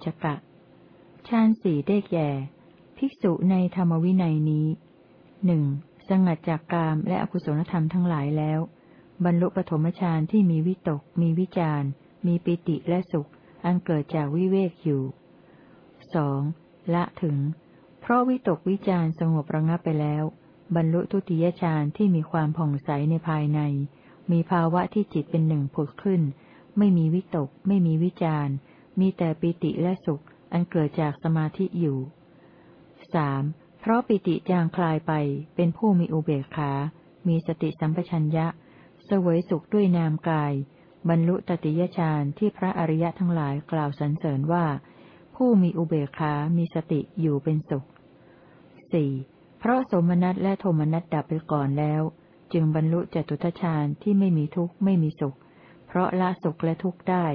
ปัญหาปุจกะฌานสี่ได้แก่ ภิกษุในธรรมวินัยนี้หนึ่งสงัดจากกามและอกุศลธรรมทั้งหลายแล้ว บรรลุปฐมฌานที่มีวิตก มีวิจารมีปิติและสุข อันเกิดจากวิเวกอยู่สองละถึง เพราะวิตกวิจารสงบระงับไปแล้ว บรรลุทุติยฌานที่มีความผ่องใสในภายใน มีภาวะที่จิตเป็นหนึ่งผุดขึ้น ไม่มีวิตก ไม่มีวิจาร มีแต่ปิติและสุข อันเกิดจากสมาธิอยู่สามเพราะปิติจางคลายไปเป็นผู้มีอุเบกขา มีสติสัมปชัญญะ เสวยสุขด้วยนามกาย บรรลุตติยฌานที่พระอริยะทั้งหลายกล่าวสรรเสริญว่า ผู้มีอุเบกขา มีสติอยู่เป็นสุขสี่เพราะสมนัตและโทมนัตดับไปก่อนแล้ว จึงบรรลุจตุทฌานที่ไม่มีทุกข์ไม่มีสุข เพราะละสุขและทุกข์ได้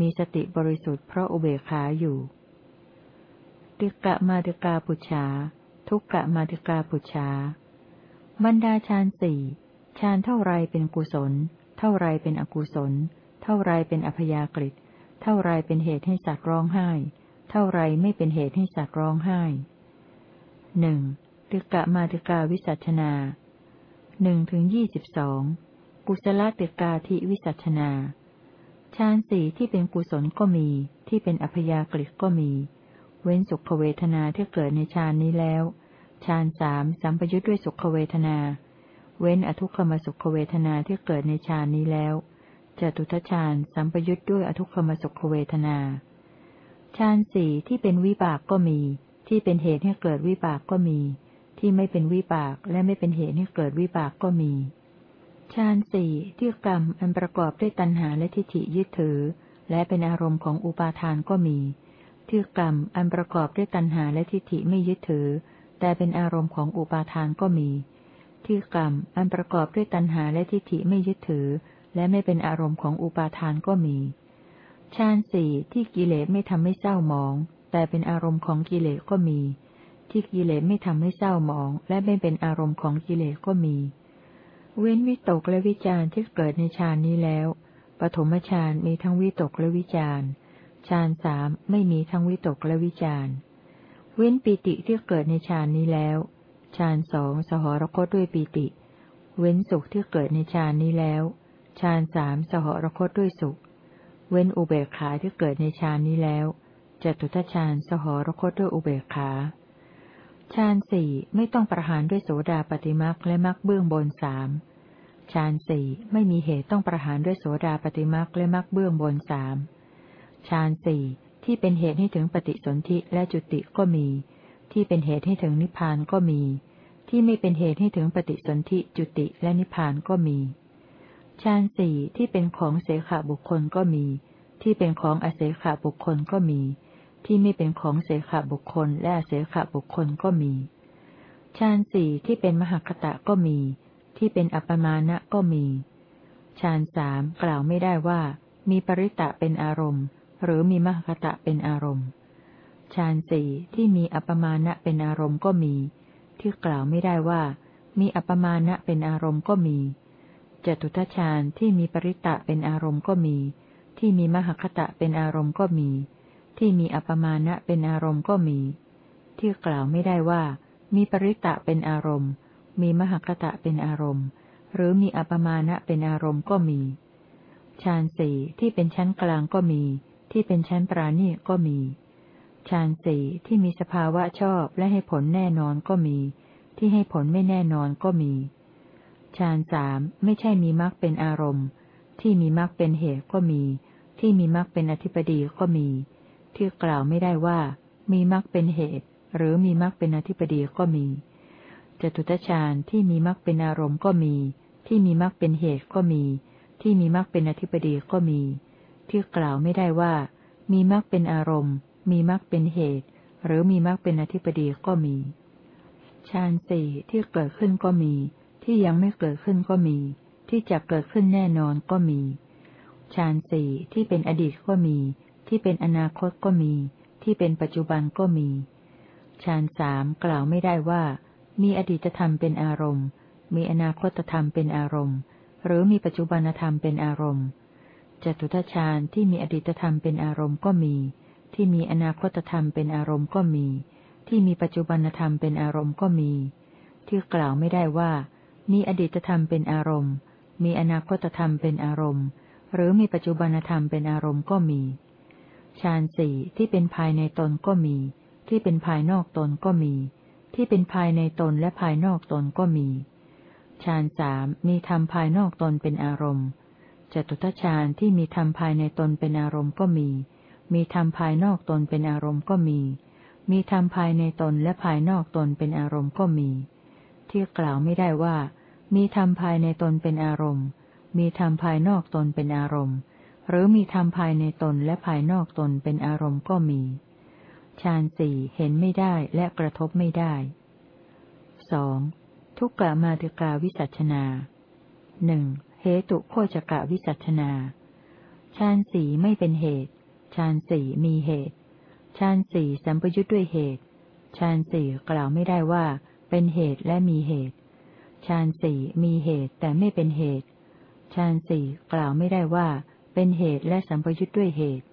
มีสติบริสุทธิ์เพราะอุเบกขาอยู่ ติกะมาติกาปุชาทุกกะมาติกาปุชาบรรดาฌานสี่ฌานเท่าไรเป็นกุศล เท่าไรเป็นอกุศล เท่าไรเป็นอัพยากฤิเท่าไรเป็นเหตุให้สัตว์ร้องไห้ เท่าไรไม่เป็นเหตุให้สัตว์ร้องไห้หนึ่งติกะมาติกาวิสัชนาหนึ่งถึงยี่สิบสองกุศลติกาธิวิสัชนา ฌานสี่ที่เป็นกุศลก็มี ที่เป็นอัพยากฤิก็มี เว้นสุขเวทนาที่เกิดในฌานนี้แล้วฌานสามสัมปยุทธ์ด้วยสุขเวทนา เว้นอทุกขมสุขเวทนาที่เกิดในฌานนี้แล้วจตุทฌานสัมปยุทธ์ด้วยอทุกขมสุขเวทนาฌานสี่ที่เป็นวิบากก็มี ที่เป็นเหตุให้เกิดวิบากก็มี ที่ไม่เป็นวิบากและไม่เป็นเหตุให้เกิดวิบากก็มี ฌานสี่ที่กรรมอันประกอบด้วยตัณหาและทิฏฐิยึดถือ และเป็นอารมณ์ของอุปาทานก็มี ที่กรรมอันประกอบด้วยตัณหาและทิฏฐิไม่ยึดถือ แต่เป็นอารมณ์ของอุปาทานก็มี ที่กรรมอันประกอบด้วยตัณหาและทิฏฐิไม่ยึดถือ และไม่เป็นอารมณ์ของอุปาทานก็มีฌานสี่ที่กิเลสไม่ทำให้เศร้าหมอง แต่เป็นอารมณ์ของกิเลสก็มี ที่กิเลสไม่ทำให้เศร้าหมอง และไม่เป็นอารมณ์ของกิเลสก็มี เว้นวิตกและวิจารณ์ที่เกิดในฌานนี้แล้ว ปฐมฌานมีทั้งวิตกและวิจารณ์ฌานสามไม่มีทั้งวิตกและวิจารเว้นปิติที่เกิดในฌานนี้แล้ว ฌานสองสหรคตด้วยปิติ เว้นสุขที่เกิดในฌานนี้แล้ว ฌานสามสหรคตด้วยสุข เว้นอุเบกขาที่เกิดในฌานนี้แล้วจตุทฌานสหรคตด้วยอุเบกขา ฌานสี่ไม่ต้องประหารด้วยโสดาปฏิมักและมักเบื้องบนสามฌานสี่ไม่มีเหตุต้องประหารด้วยโสดาปฏิมักและมักเบื้องบนสามฌานสี่ที่เป็นเหตุให้ถึงปฏิสนธิและจุติก็มี ที่เป็นเหตุให้ถึงนิพพานก็มี ที่ไม่เป็นเหตุให้ถึงปฏิสนธิจุติและนิพพานก็มีฌานสี่ที่เป็นของเสขบุคคลก็มี ที่เป็นของอเสขบุคคลก็มี ที่ไม่เป็นของเสขบุคคลและเสขบุคคลก็มี ฌานสี่ที่เป็นมหคตะก็มี ที่เป็นอัปมาณะก็มี ฌานสามกล่าวไม่ได้ว่า มีปริตะเป็นอารมณ์ หรือมีมหคตะเป็นอารมณ์ ฌานสี่ที่มีอัปมาณะเป็นอารมณ์ก็มี ที่กล่าวไม่ได้ว่า มีอัปมาณะเป็นอารมณ์ก็มี จตุทชฌานที่มีปริตะเป็นอารมณ์ก็มี ที่มีมหคตะเป็นอารมณ์ก็มี ที่มีอัปมาณะเป็นอารมณ์ก็มี ที่กล่าวไม่ได้ว่า มีปริตะเป็นอารมณ์ มีมหคตะเป็นอารมณ์ หรือมีอัปมาณะเป็นอารมณ์ก็มีฌานสี่ที่เป็นชั้นกลางก็มี ที่เป็นชั้นปราณีก็มีฌานสี่ที่มีสภาวะชอบและให้ผลแน่นอนก็มี ที่ให้ผลไม่แน่นอนก็มีฌานสามไม่ใช่มีมรรคเป็นอารมณ์ ที่มีมรรคเป็นเหตุก็มี ที่มีมรรคเป็นอธิปดีก็มี ที่กล่าวไม่ได้ว่า มีมรรคเป็นเหตุ หรือมีมรรคเป็นอธิปดีก็มีจตุตฌานที่มีมรรคเป็นอารมณ์ก็มี ที่มีมรรคเป็นเหตุก็มี ที่มีมรรคเป็นอธิปดีก็มี ที่กล่าวไม่ได้ว่า มีมรรคเป็นอารมณ์ มีมรรคเป็นเหตุ หรือมีมรรคเป็นอธิปดีก็มีฌานสี่ที่เกิดขึ้นก็มี ที่ยังไม่เกิดขึ้นก็มี ที่จะเกิดขึ้นแน่นอนก็มีฌานสี่ที่เป็นอดีตก็มี ที่เป็นอนาคตก็มี ที่เป็นปัจจุบันก็มีฌานสามกล่าวไม่ได้ว่า มีอดีตธรรมเป็นอารมณ์ มีอนาคตธรรมเป็นอารมณ์ หรือมีปัจจุบันธรรมเป็นอารมณ์จตุทชาญที่มีอดีตธรรมเป็นอารมณ์ก็มีทที่มีอนาคตธรรมเป็นอารมณ์ก็มี ที่มีปัจจุบันธรรมเป็นอารมณ์ก็มี ที่กล่าวไม่ได้ว่า มีอดีตธรรมเป็นอารมณ์ มีอนาคตธรรมเป็นอารมณ์ หรือมีปัจจุบันธรรมเป็นอารมณ์ก็มี ฌานสี่ที่เป็นภายในตนก็มี ที่เป็นภายนอกตนก็มี ที่เป็นภายในตนและภายนอกตนก็มีฌานสามมีธรรมภายนอกตนเป็นอารมณ์จตุทชาญที่มีธรรมภายในตนเป็นอารมณ์ก็มี มีธรรมภายนอกตนเป็นอารมณ์ก็มี มีธรรมภายในตนและภายนอกตนเป็นอารมณ์ก็มี ที่กล่าวไม่ได้ว่า มีธรรมภายในตนเป็นอารมณ์ มีธรรมภายนอกตนเป็นอารมณ์ หรือมีธรรมภายในตนและภายนอกตนเป็นอารมณ์ก็มี ฌานสี่เห็นไม่ได้และกระทบไม่ได้สองทุกกะมาติกาวิสัชนาหนึ่งเหตุโคจกะวิสัชนาฌานสี่ไม่เป็นเหตุฌานสี่มีเหตุฌานสี่สัมปยุทธ์ด้วยเหตุฌานสี่กล่าวไม่ได้ว่า เป็นเหตุและมีเหตุฌานสี่มีเหตุแต่ไม่เป็นเหตุฌานสี่กล่าวไม่ได้ว่า เป็นเหตุและสัมปยุทธ์ด้วยเหตุ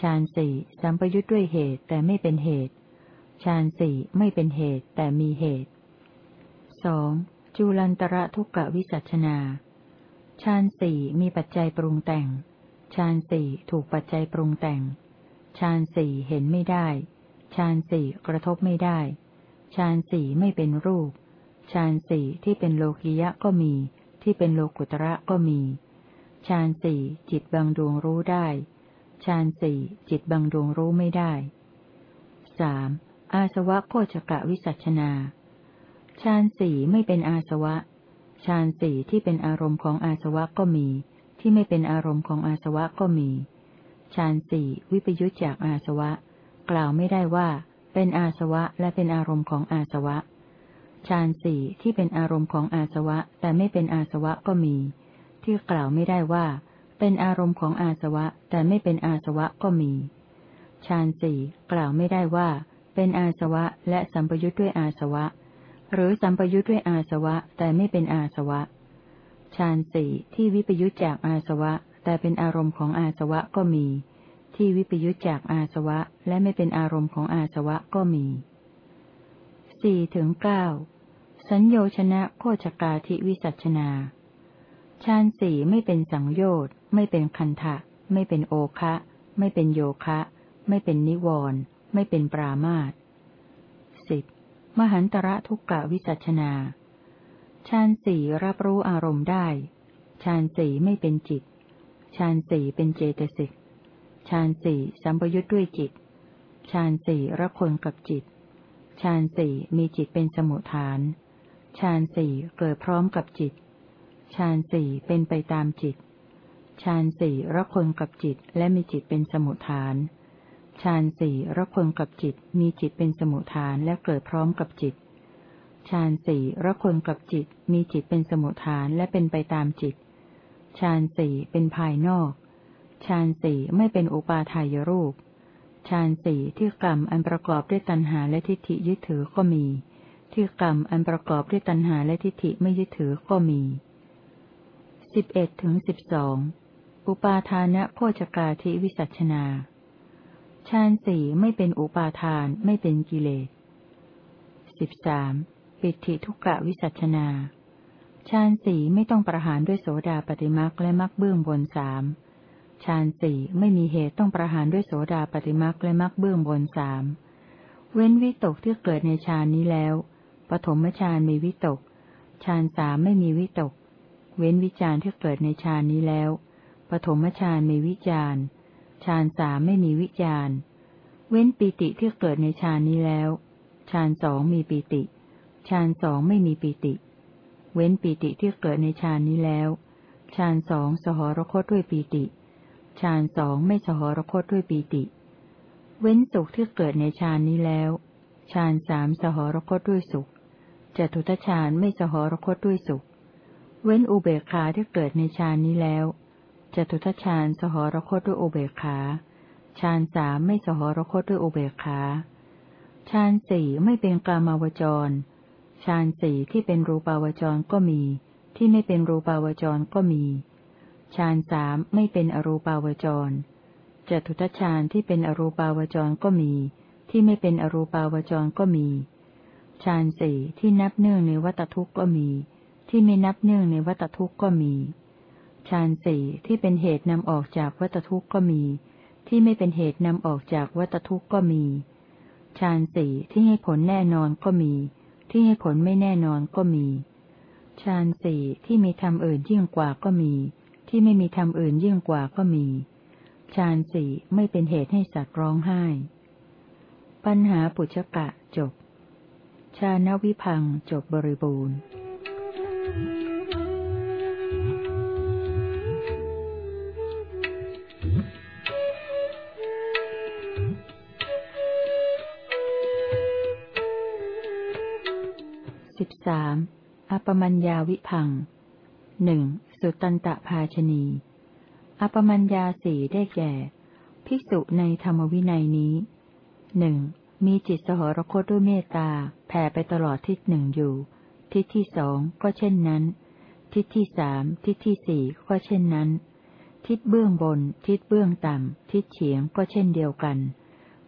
ฌานสี่สัมปยุทธ์ด้วยเหตุแต่ไม่เป็นเหตุฌานสี่ไม่เป็นเหตุแต่มีเหตุสองจุลันตระทุกกะวิสัชนาฌานสี่มีปัจจัยปรุงแต่งฌานสี่ถูกปัจจัยปรุงแต่งฌานสี่เห็นไม่ได้ฌานสี่กระทบไม่ได้ฌานสี่ไม่เป็นรูปฌานสี่ที่เป็นโลกิยะก็มี ที่เป็นโลกุตระก็มี ฌานสี่จิตบางดวงรู้ได้ฌานสี่จิตบางดวงรู้ไม่ได้สามอาสวะโคจกะวิสัชนาฌานสี่ไม่เป็นอาสวะฌานสี่ที่เป็นอารมณ์ของอาสวะก็มี ที่ไม่เป็นอารมณ์ของอาสวะก็มีฌานสี่วิปยุจจากอาสวะ กล่าวไม่ได้ว่า เป็นอาสวะและเป็นอารมณ์ของอาสวะฌานสี่ที่เป็นอารมณ์ของอาสวะ แต่ไม่เป็นอาสวะก็มี ที่กล่าวไม่ได้ว่า เป็นอารมณ์ของอาสวะ แต่ไม่เป็นอาสวะก็มีฌานสี่กล่าวไม่ได้ว่า เป็นอาสวะและสัมปยุทธ์ด้วยอาสวะ หรือสัมปยุทธ์ด้วยอาสวะ แต่ไม่เป็นอาสวะฌานสี่ที่วิปยุทธจากอาสวะ แต่เป็นอารมณ์ของอาสวะก็มี ที่วิปยุทธจากอาสวะ และไม่เป็นอารมณ์ของอาสวะก็มีสี่ถึงเก้าสัญโยชนะโคจกาธิวิสัชนา ฌานสี่ไม่เป็นสังโยชน์ ไม่เป็นคันทะไม่เป็นโอคะ ไม่เป็นโยคะ ไม่เป็นนิวรณ์ไม่เป็นปรามาตสิบมหันตระทุกกะวิสัชนาฌานสี่รับรู้อารมณ์ได้ฌานสี่ไม่เป็นจิตฌานสี่เป็นเจตสิกฌานสี่สัมปยุทธ์ด้วยจิตฌานสี่ระคนกับจิตฌานสี่มีจิตเป็นสมุทฐานฌานสี่เกิดพร้อมกับจิต ฌานสี่เป็นไปตามจิต ฌานสี่ระคนกับจิตและมีจิตเป็นสมุทฐาน ฌานสี่ระคนกับจิตมีจิตเป็นสมุทฐานและเกิดพร้อมกับจิต ฌานสี่ระคนกับจิตมีจิตเป็นสมุทฐานและเป็นไปตามจิต ฌานสี่เป็นภายนอก ฌานสี่ไม่เป็นอุปาทายรูป ฌานสี่ที่กรรมอันประกอบด้วยตัณหาและทิฏฐิยึดถือก็มี ที่กรรมอันประกอบด้วยตัณหาและทิฏฐิไม่ยึดถือก็มี สิบเอ็ดถึงสิบสองอุปาทานะโคจกาธิวิสัชนาฌานสี่ไม่เป็นอุปาทานไม่เป็นกิเลสสิบสามปิติทุกกะวิสัชนาฌานสี่ไม่ต้องประหารด้วยโสดาปฏิมักและมักเบื้องบนสามฌานสี่ไม่มีเหตุต้องประหารด้วยโสดาปฏิมักและมักเบื้องบนสามเว้นวิตกที่เกิดในฌานนี้แล้ว ปฐมฌานมีวิตกฌานสามไม่มีวิตก เว้นวิจารที่เกิดในฌานนี้แล้ว ปฐมฌานมีวิจารฌานสามไม่มีวิจารเว้นปีติที่เกิดในฌานนี้แล้วฌานสองมีปีติฌานสองไม่มีปีติ เว้นปีติที่เกิดในฌานนี้แล้วฌานสองสหรคตด้วยปีติฌานสองไม่สหรคตด้วยปีติ เว้นสุขที่เกิดในฌานนี้แล้วฌานสามสหรคตด้วยสุขจตุตฌานไม่สหรคตด้วยสุข เว้นอุเบกขาที่เกิดในฌานนี้แล้วจตุทชาญสหรคตด้วยอุเบกขาฌานสามไม่สหรคตด้วยอุเบกขาฌานสี่ไม่เป็นกามาวจรฌานสี่ที่เป็นรูปาวจรก็มี ที่ไม่เป็นรูปาวจรก็มีฌานสามไม่เป็นอรูปาวจรจตุทัชฌานที่เป็นอรูปาวจรก็มี ที่ไม่เป็นอรูปาวจรก็มีฌานสี่ที่นับเนื่องในวัตทุกข์ก็มี ที่ไม่นับเนื่องในวัตทุกข์ก็มีฌานสี่ที่เป็นเหตุนำออกจากวัตทุกข์ก็มี ที่ไม่เป็นเหตุนำออกจากวัตทุกข์ก็มีฌานสี่ที่ให้ผลแน่นอนก็มี ที่ให้ผลไม่แน่นอนก็มีฌานสี่ที่มีธรรมอื่นยิ่งกว่าก็มี ที่ไม่มีธรรมอื่นยิ่งกว่าก็มีฌานสี่ไม่เป็นเหตุให้สัตว์ร้องไห้ ปัญหาปุชกะจบ ชาณวิพังจบบริบูรณ์ สิบสามอปมัญญาวิพังหนึ่งสุตันตภาชนีอปมัญญาสี่ได้แก่ ภิกษุในธรรมวินัยนี้หนึ่งมีจิตสหรคตด้วยเมตตาแผ่ไปตลอดทิศหนึ่งอยู่ ทิศที่สองก็เช่นนั้น ทิศที่สามทิศที่สี่ก็เช่นนั้น ทิศเบื้องบน ทิศเบื้องต่ำ ทิศเฉียงก็เช่นเดียวกัน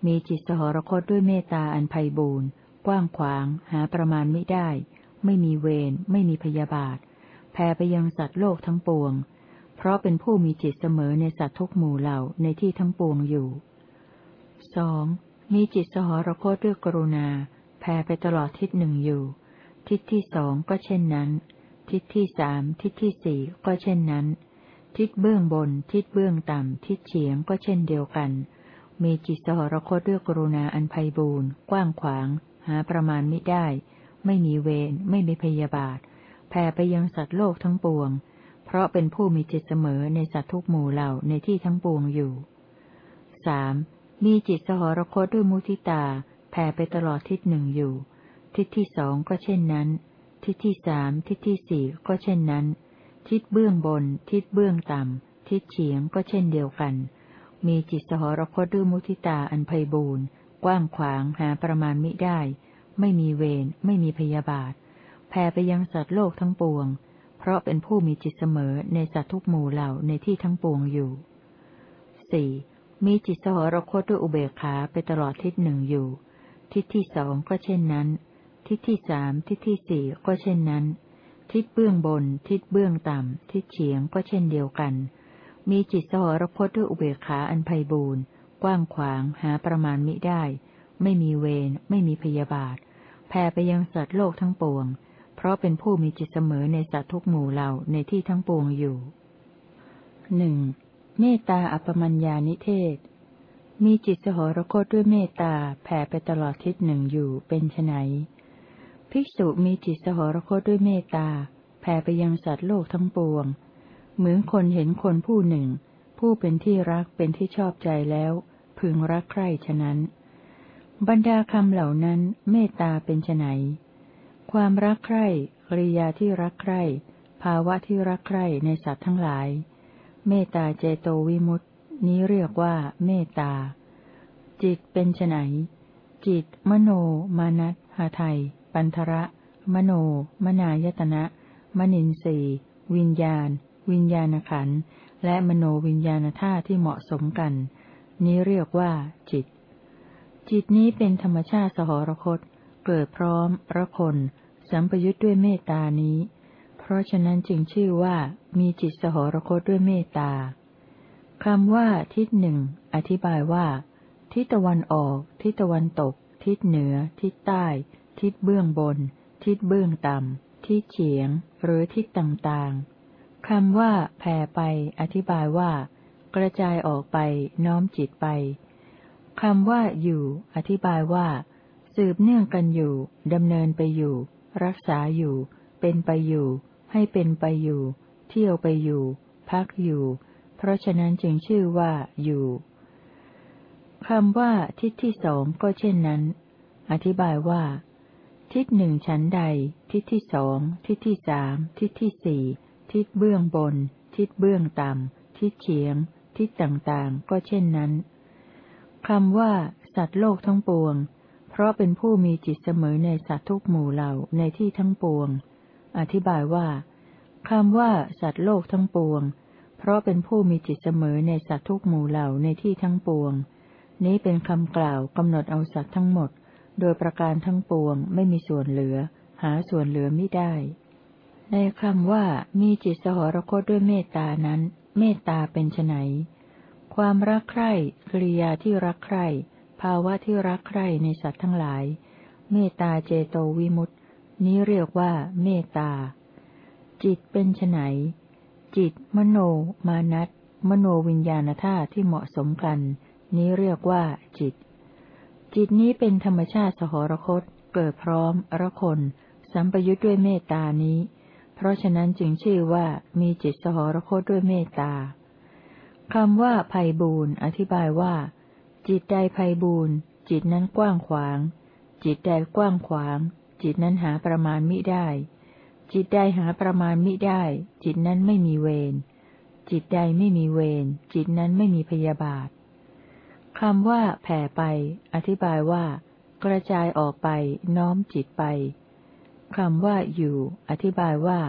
มีจิตสหรคตด้วยเมตตาอันไพ่บูรณ์กว้างขวาง หาประมาณไม่ได้ ไม่มีเวร ไม่มีพยาบาท แผ่ไปยังสัตว์โลกทั้งปวง เพราะเป็นผู้มีจิตเสมอในสัตว์ทุกหมู่เหล่าในที่ทั้งปวงอยู่สองมีจิตสหรคตด้วยกรุณา แผ่ไปตลอดทิศหนึ่งอยู่ ทิศที่สองก็เช่นนั้น ทิศที่สามทิศที่สี่ก็เช่นนั้น ทิศเบื้องบน ทิศเบื้องต่ำ ทิศเฉียงก็เช่นเดียวกัน มีจิตสหรคตด้วยกรุณาอันไพบูรณ์กว้างขวาง หาประมาณไม่ได้ ไม่มีเวรไม่มีพยาบาท แผ่ไปยังสัตว์โลกทั้งปวง เพราะเป็นผู้มีจิตเสมอในสัตว์ทุกหมู่เหล่าในที่ทั้งปวงอยู่สามมีจิตสหรคตด้วยมุทิตาแผ่ไปตลอดทิศหนึ่งอยู่ ทิศที่สองก็เช่นนั้น ทิศที่สามทิศที่สี่ก็เช่นนั้น ทิศเบื้องบน ทิศเบื้องต่ำ ทิศเฉียงก็เช่นเดียวกัน มีจิตสหรคตด้วยมุทิตาอันไพบูรณ์กว้างขวางหาประมาณมิได้ ไม่มีเวรไม่มีพยาบาท แผ่ไปยังสัตว์โลกทั้งปวง เพราะเป็นผู้มีจิตเสมอในสัตว์ทุกหมู่เหล่าในที่ทั้งปวงอยู่สี่มีจิตสหรคตด้วยอุเบกขาไปตลอดทิศหนึ่งอยู่ ทิศที่สองก็เช่นนั้น ทิศที่สามทิศที่สี่ก็เช่นนั้น ทิศเบื้องบน ทิศเบื้องต่ำ ทิศเฉียงก็เช่นเดียวกัน มีจิตสหรคตด้วยอุเบกขาอันไพบูรณ์กว้างขวางหาประมาณมิได้ ไม่มีเวรไม่มีพยาบาท แผ่ไปยังสัตว์โลกทั้งปวง เพราะเป็นผู้มีจิตเสมอในสัตว์ทุกหมู่เหล่าในที่ทั้งปวงอยู่หนึ่งเมตตาอัปมัญญานิเทศ มีจิตสหรคตด้วยเมตตาแผ่ไปตลอดทิศหนึ่งอยู่เป็นไน ภิกษุมีจิตสหรคตด้วยเมตตาแผ่ไปยังสัตว์โลกทั้งปวง เหมือนคนเห็นคนผู้หนึ่ง ผู้เป็นที่รักเป็นที่ชอบใจแล้ว พึงรักใคร่ฉะนั้น บรรดาคำเหล่านั้นเมตตาเป็นไนความรักใคร่กริยาที่รักใคร่ภาวะที่รักใคร่ในสัตว์ทั้งหลาย เมตตาเจโตวิมุตตินี้เรียกว่าเมตตา จิตเป็นไนจิต มโน มานัตหาไทย ปันทระ มโน มนายตนะ มนินทรีวิญญาณ วิญญาณขัน และมโนวิญญาณธาตุที่เหมาะสมกัน นี้เรียกว่า จิต จิตนี้เป็นธรรมชาติสหรคต เกิดพร้อม ระคน สัมปยุทธ์ด้วยเมตตานี้ เพราะฉะนั้นจึงชื่อว่ามีจิตสหรคตด้วยเมตตาคำว่า ทิศหนึ่ง อธิบายว่า ทิศตะวันออก ทิศตะวันตก ทิศเหนือ ทิศใต้ ทิศเบื้องบน ทิศเบื้องต่ำ ทิศเฉียง หรือทิศต่างๆ คำว่า แผ่ไป อธิบายว่า กระจายออกไป น้อมจิตไป คำว่า อยู่ อธิบายว่า สืบเนื่องกันอยู่ ดำเนินไปอยู่ รักษาอยู่ เป็นไปอยู่ ให้เป็นไปอยู่ เที่ยวไปอยู่ พักอยู่ เพราะฉะนั้นจึงชื่อว่า อยู่คำว่าทิศที่สองก็เช่นนั้น อธิบายว่า ทิศหนึ่งชั้นใด ทิศที่สอง ทิศที่สาม ทิศที่สี่ ทิศเบื้องบน ทิศเบื้องต่ำ ทิศเฉียง ทิศต่างๆ ก็เช่นนั้น คำว่า สัตว์โลกทั้งปวง เพราะเป็นผู้มีจิตเสมอในสัตว์ทุกหมู่เหล่าในที่ทั้งปวง อธิบายว่าคำว่า สัตว์โลกทั้งปวง เพราะเป็นผู้มีจิตเสมอในสัตว์ทุกหมู่เหล่าในที่ทั้งปวง นี้เป็นคำกล่าวกำหนดเอาสัตว์ทั้งหมด โดยประการทั้งปวงไม่มีส่วนเหลือ หาส่วนเหลือไม่ได้ ในคำว่ามีจิตสหรคตด้วยเมตตานั้น เมตตาเป็นไนความรักใคร่กริยาที่รักใคร่ภาวะที่รักใคร่ในสัตว์ทั้งหลาย เมตตาเจโตวิมุตตินี้เรียกว่าเมตตา จิตเป็นไนจิต มโน มานัตมโนวิญญาณธาตุที่เหมาะสมกัน นี้เรียกว่าจิต จิตนี้เป็นธรรมชาติสหรคต เกิดพร้อมระคน สัมปยุทธ์ด้วยเมตตานี้ เพราะฉะนั้นจึงชื่อว่ามีจิตสหรคตด้วยเมตตาคำว่าภัยบูนอธิบายว่า จิตใดภัยบูนจิตนั้นกว้างขวาง จิตใดกว้างขวาง จิตนั้นหาประมาณมิได้ จิตใดหาประมาณมิได้ จิตนั้นไม่มีเวรจิตใดไม่มีเวรจิตนั้นไม่มีพยาบาท คำว่า แผ่ไป อธิบายว่า กระจายออกไป น้อมจิตไป คำว่า อยู่ อธิบายว่า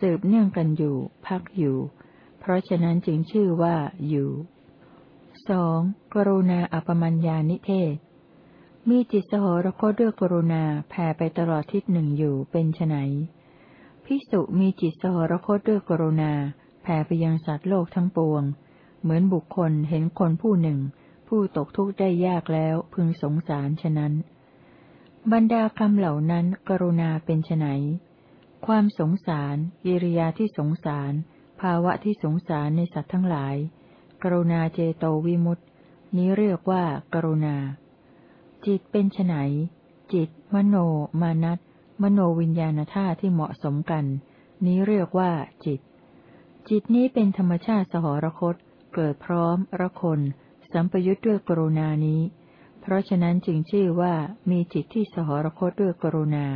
สืบเนื่องกันอยู่ พักอยู่ เพราะฉะนั้นจึงชื่อว่า อยู่สองกรุณาอัปมัญญานิเทศ มีจิตสหรคตด้วยกรุณาแผ่ไปตลอดทิศหนึ่งอยู่เป็นไนภิกษุมีจิตสหรคตด้วยกรุณาแผ่ไปยังสัตว์โลกทั้งปวง เหมือนบุคคลเห็นคนผู้หนึ่ง ผู้ตกทุกข์ได้ยากแล้วพึงสงสารฉะนั้น บรรดาคำเหล่านั้นกรุณาเป็นไนความสงสารกิริยาที่สงสาร ภาวะที่สงสารในสัตว์ทั้งหลาย กรุณาเจโตวิมุตตินี้เรียกว่า กรุณา จิตเป็นไนจิต มโน มานัตมโนวิญญาณธาตุที่เหมาะสมกัน นี้เรียกว่าจิต จิตนี้เป็นธรรมชาติสหรคต เกิดพร้อม ระคน สัมปยุทธ์ด้วยกรุณานี้ เพราะฉะนั้นจึงชื่อว่ามีจิตที่สหรคตด้วยกรุณา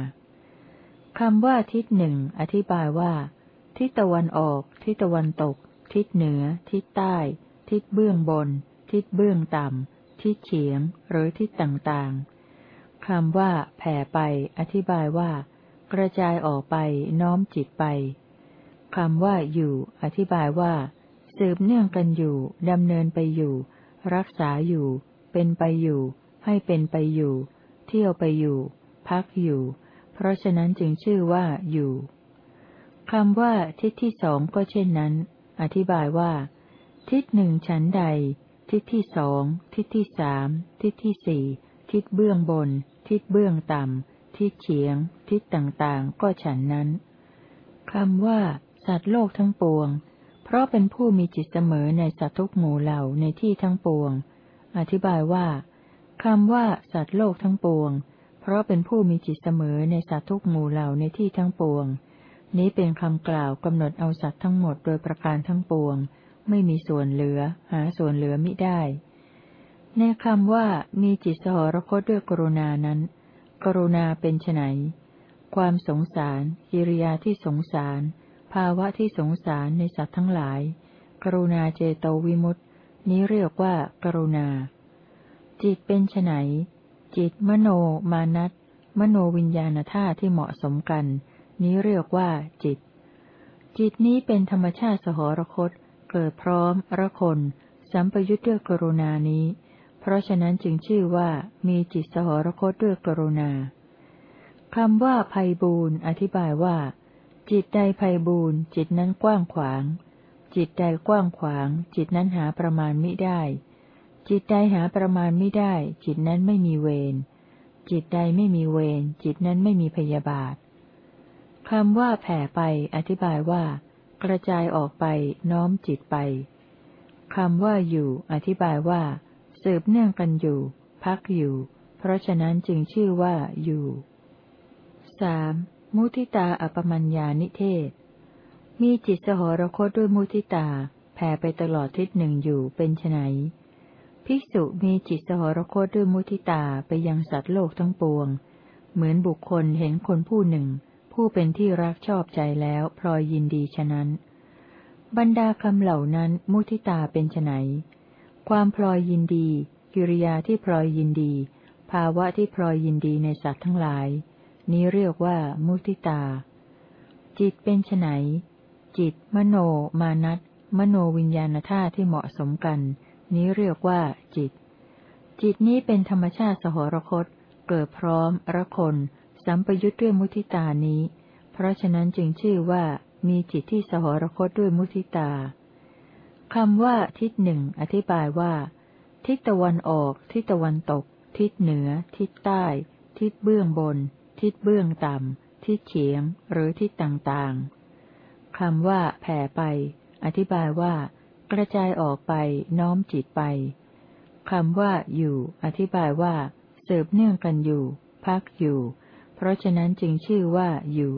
คำว่าทิศหนึ่งอธิบายว่า ทิศตะวันออก ทิศตะวันตก ทิศเหนือ ทิศใต้ ทิศเบื้องบน ทิศเบื้องต่ำ ทิศเฉียง หรือทิศต่างๆคำว่าแผ่ไป อธิบายว่า กระจายออกไป น้อมจิตไปคำว่าอยู่ อธิบายว่า สืบเนื่องกันอยู่ ดำเนินไปอยู่ รักษาอยู่ เป็นไปอยู่ ให้เป็นไปอยู่ เที่ยวไปอยู่ พักอยู่ เพราะฉะนั้นจึงชื่อว่าอยู่คำว่าทิศที่สองก็เช่นนั้น อธิบายว่า ทิศหนึ่งชั้นใด ทิศที่สอง ทิศที่สาม ทิศที่สี่ ทิศเบื้องบน ทิศเบื้องต่ำ ทิศเฉียง ทิศต่างๆ ก็ฉันนั้น คำว่า สัตว์โลกทั้งปวง เพราะเป็นผู้มีจิตเสมอในสัตว์ทุกหมู่เหล่าในที่ทั้งปวง อธิบายว่าคำว่าสัตว์โลกทั้งปวง เพราะเป็นผู้มีจิตเสมอในสัตว์ทุกหมู่เหล่าในที่ทั้งปวง นี้เป็นคำกล่าวกำหนดเอาสัตว์ทั้งหมดโดยประการทั้งปวง ไม่มีส่วนเหลือ หาส่วนเหลือมิได้ ในคำว่ามีจิตสหรคตด้วยกรุณานั้น กรุณาเป็นไนความสงสารกิริยาที่สงสาร ภาวะที่สงสารในสัตว์ทั้งหลาย กรุณาเจโตวิมุตติ นี้เรียกว่า กรุณา จิตเป็นไนจิตมโนมานัตมโนวิญญาณธาตุที่เหมาะสมกัน นี้เรียกว่า จิต จิตนี้เป็นธรรมชาติสหรคต เกิดพร้อมระคน สัมปยุทธ์ด้วยกรุณานี้ เพราะฉะนั้นจึงชื่อว่ามีจิตสหรคตด้วยกรุณาคำว่าภัยบูนอธิบายว่า จิตใดภัยบูนจิตนั้นกว้างขวาง จิตใดกว้างขวาง จิตนั้นหาประมาณมิได้ จิตใดหาประมาณมิได้ จิตนั้นไม่มีเวรจิตใดไม่มีเวรจิตนั้นไม่มีพยาบาทคำว่าแผ่ไป อธิบายว่า กระจายออกไป น้อมจิตไปคำว่าอยู่ อธิบายว่า สืบเนื่องกันอยู่ พักอยู่ เพราะฉะนั้นจึงชื่อว่าอยู่สาม มุทิตาอัปมัญญานิเทศ มีจิตสหรคตด้วยมุทิตาแผ่ไปตลอดทิศหนึ่งอยู่เป็นไนภิกษุมีจิตสหรคตด้วยมุทิตาไปยังสัตว์โลกทั้งปวง เหมือนบุคคลเห็นคนผู้หนึ่ง ผู้เป็นที่รักชอบใจแล้วพลอยยินดีฉะนั้น บรรดาคำเหล่านั้นมุทิตาเป็นไนความพลอยยินดี กิริยาที่พลอยยินดี ภาวะที่พลอยยินดีในสัตว์ทั้งหลาย นี้เรียกว่า มุติตา จิตเป็นไนจิต มโน มานัตมโนวิญญาณธาตุที่เหมาะสมกัน นี้เรียกว่า จิต จิตนี้เป็นธรรมชาติสหรคต เกิดพร้อมระคนสัมปยุทธ์ด้วยมุทิตานี้ เพราะฉะนั้นจึงชื่อว่า มีจิตที่สหรคตด้วยมุทิตาคำว่า ทิศหนึ่งอธิบายว่า ทิศตะวันออก ทิศตะวันตก ทิศเหนือ ทิศใต้ ทิศเบื้องบน ทิศเบื้องต่ำ ทิศเฉียง หรือทิศต่างๆ คำว่าแผ่ไป อธิบายว่า กระจายออกไป น้อมจิตไป คำว่า อยู่ อธิบายว่า เสืบเนื่องกันอยู่ พักอยู่ เพราะฉะนั้นจึงชื่อว่าอยู่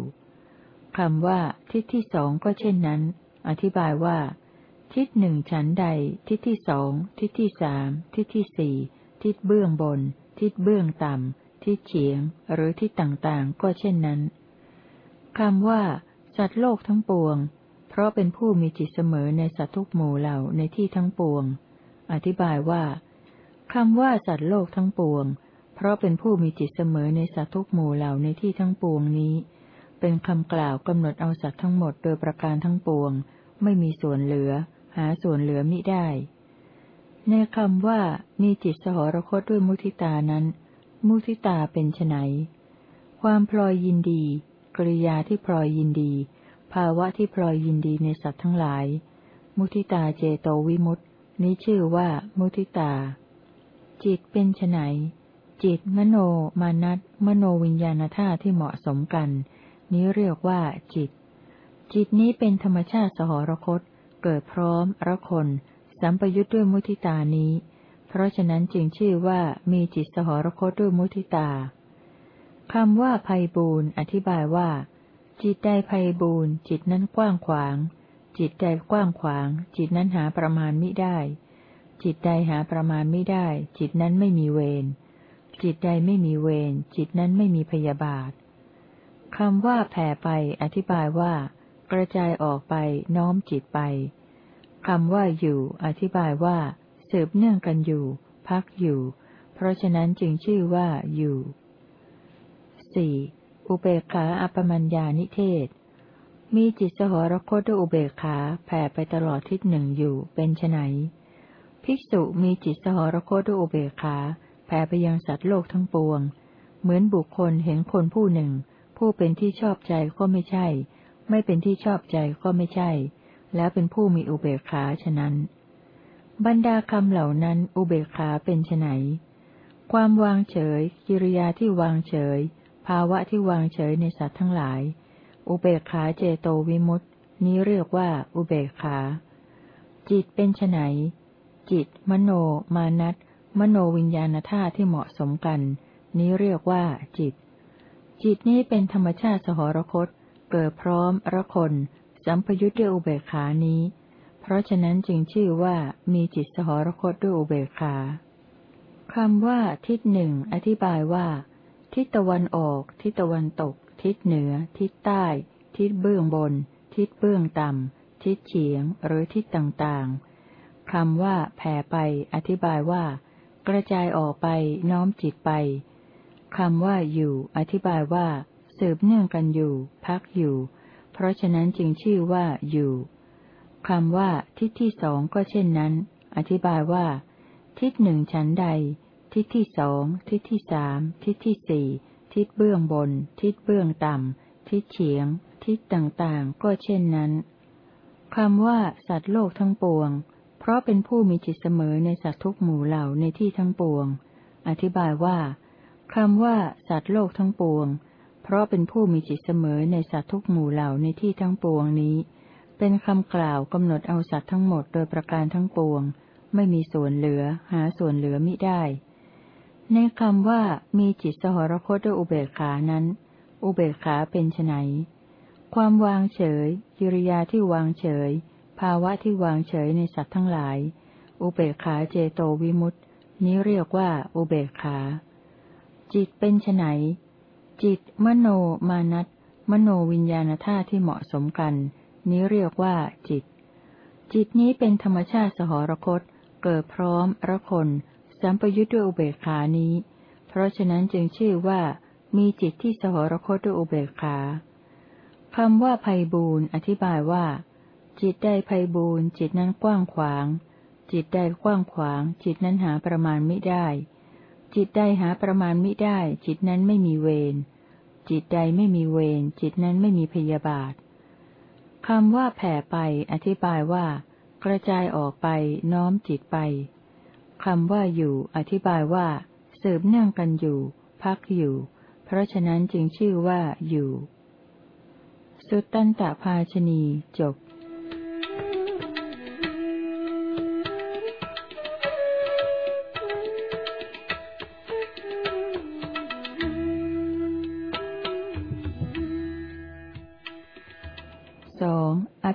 คำว่า ทิศที่สองก็เช่นนั้น อธิบายว่า ทิศหนึ่งฉันใด ทิศที่สอง ทิศที่สาม ทิศที่สี่ ทิศเบื้องบน ทิศเบื้องต่ำ ทิศเฉียง หรือทิศต่างๆ ก็เช่นนั้นคำว่า สัตว์โลกทั้งปวง เพราะเป็นผู้มีจิตเสมอในสัตว์ทุกหมู่เหล่าในที่ทั้งปวง อธิบายว่าคำว่าสัตว์โลกทั้งปวง เพราะเป็นผู้มีจิตเสมอในสัตว์ทุกหมู่เหล่าในที่ทั้งปวงนี้ เป็นคำกล่าวกำหนดเอาสัตว์ทั้งหมดโดยประการทั้งปวง ไม่มีส่วนเหลือ หาส่วนเหลือมิได้ ในคำว่ามีจิตสหรคตด้วยมุทิตานั้น มุทิตาเป็นไนความพลอยยินดี กริยาที่พลอยยินดี ภาวะที่พลอยยินดีในสัตว์ทั้งหลาย มุทิตาเจโตวิมุตตินี้ชื่อว่ามุทิตา จิตเป็นไนจิตมโนมานัตมโนวิญญาณธาตุที่เหมาะสมกัน นี้เรียกว่าจิต จิตนี้เป็นธรรมชาติสหรคต เกิดพร้อมระคน สัมปยุทธ์ด้วยมุทิตานี้ เพราะฉะนั้นจึงชื่อว่ามีจิตสหรคตด้วยมุทิตาคำว่าภัยบูนอธิบายว่า จิตใดภัยบูนจิตนั้นกว้างขวาง จิตใดกว้างขวาง จิตนั้นหาประมาณมิได้ จิตใดหาประมาณไม่ได้ จิตนั้นไม่มีเวรจิตใดไม่มีเวรจิตนั้นไม่มีพยาบาทคำว่าแผ่ไปอธิบายว่า กระจายออกไปน้อมจิตไปคำว่าอยู่ อธิบายว่า สืบเนื่องกันอยู่ พักอยู่ เพราะฉะนั้นจึงชื่อว่าอยู่สี่อุเบกขาอัปมัญญานิเทศ มีจิตสหรคตด้วยอุเบกขาแผ่ไปตลอดทิศหนึ่งอยู่เป็นไนภิกษุมีจิตสหรคตด้วยอุเบกขาแผ่ไปยังสัตว์โลกทั้งปวง เหมือนบุคคลเห็นคนผู้หนึ่ง ผู้เป็นที่ชอบใจก็ไม่ใช่ ไม่เป็นที่ชอบใจก็ไม่ใช่ แล้วเป็นผู้มีอุเบกขาฉะนั้น บรรดาคำเหล่านั้นอุเบกขาเป็นไนความวางเฉย กิริยาที่วางเฉย ภาวะที่วางเฉยในสัตว์ทั้งหลาย อุเบกขาเจโตวิมุตติ นี้เรียกว่าอุเบกขา จิตเป็นไนจิต มโน มานัตมโนวิญญาณธาตุที่เหมาะสมกัน นี้เรียกว่าจิต จิตนี้เป็นธรรมชาติสหรคต เกิดพร้อมระคน สัมพยุทธ์ด้วยอุเบกขานี้ ราะฉะนั้นจึงชื่อว่ามีจิตสหรคตด้วยอุเบกขาคำว่า ทิศหนึ่งอธิบายว่า ทิศตะวันออก ทิศตะวันตก ทิศเหนือ ทิศใต้ ทิศเบื้องบน ทิศเบื้องต่ำ ทิศเฉียง หรือทิศต่างๆคำว่า แผ่ไป อธิบายว่า กระจายออกไป น้อมจิตไปคำว่าอยู่ อธิบายว่า สืบเนื่องกันอยู่ พักอยู่ เพราะฉะนั้นจึงชื่อว่าอยู่ คำว่าทิศที่สองก็เช่นนั้น อธิบายว่า ทิศหนึ่งชั้นใด ทิศที่สองทิศที่สามทิศที่สี่ทิศเบื้องบน ทิศเบื้องต่ำทิศเฉียง ทิศต่างๆ ก็เช่นนั้นคำว่า สัตว์โลกทั้งปวง เพราะเป็นผู้มีจิตเสมอในสัตว์ทุกหมู่เหล่าในที่ทั้งปวง อธิบายว่าคำว่า สัตว์โลกทั้งปวง เพราะเป็นผู้มีจิตเสมอในสัตว์ทุกหมู่เหล่าในที่ทั้งปวงนี้ เป็นคำกล่าวกำหนดเอาสัตว์ทั้งหมดโดยประการทั้งปวง ไม่มีส่วนเหลือ หาส่วนเหลือมิได้ ในคำว่ามีจิตสหรคตด้วยอุเบกขานั้น อุเบกขาเป็นไนความวางเฉยกิริยาที่วางเฉย ภาวะที่วางเฉยในสัตว์ทั้งหลาย อุเบกขาเจโตวิมุตตินี้เรียกว่าอุเบกขา จิตเป็นไนจิต มโนมานัตมโนวิญญาณธาตุที่เหมาะสมกัน นี้เรียกว่า จิต จิตนี้เป็นธรรมชาติสหรคต เกิดพร้อมระคน สัมปยุทธ์ด้วยอุเบกขานี้ เพราะฉะนั้นจึงชื่อว่า มีจิตที่สหรคตด้วยอุเบกขาคำว่าภัยบูนอธิบายว่า จิตใดไพบูรณ์จิตนั้นกว้างขวาง จิตใดกว้างขวาง จิตนั้นหาประมาณไม่ได้ จิตใดหาประมาณไม่ได้ จิตนั้นไม่มีเวรจิตใดไม่มีเวรจิตนั้นไม่มีพยาบาท คำว่าแผ่ไป อธิบายว่า กระจายออกไป น้อมจิตไป คำว่าอยู่ อธิบายว่า สืบเนื่องกันอยู่ พักอยู่ เพราะฉะนั้นจึงชื่อว่าอยู่ สุตตันตภาชนีจบ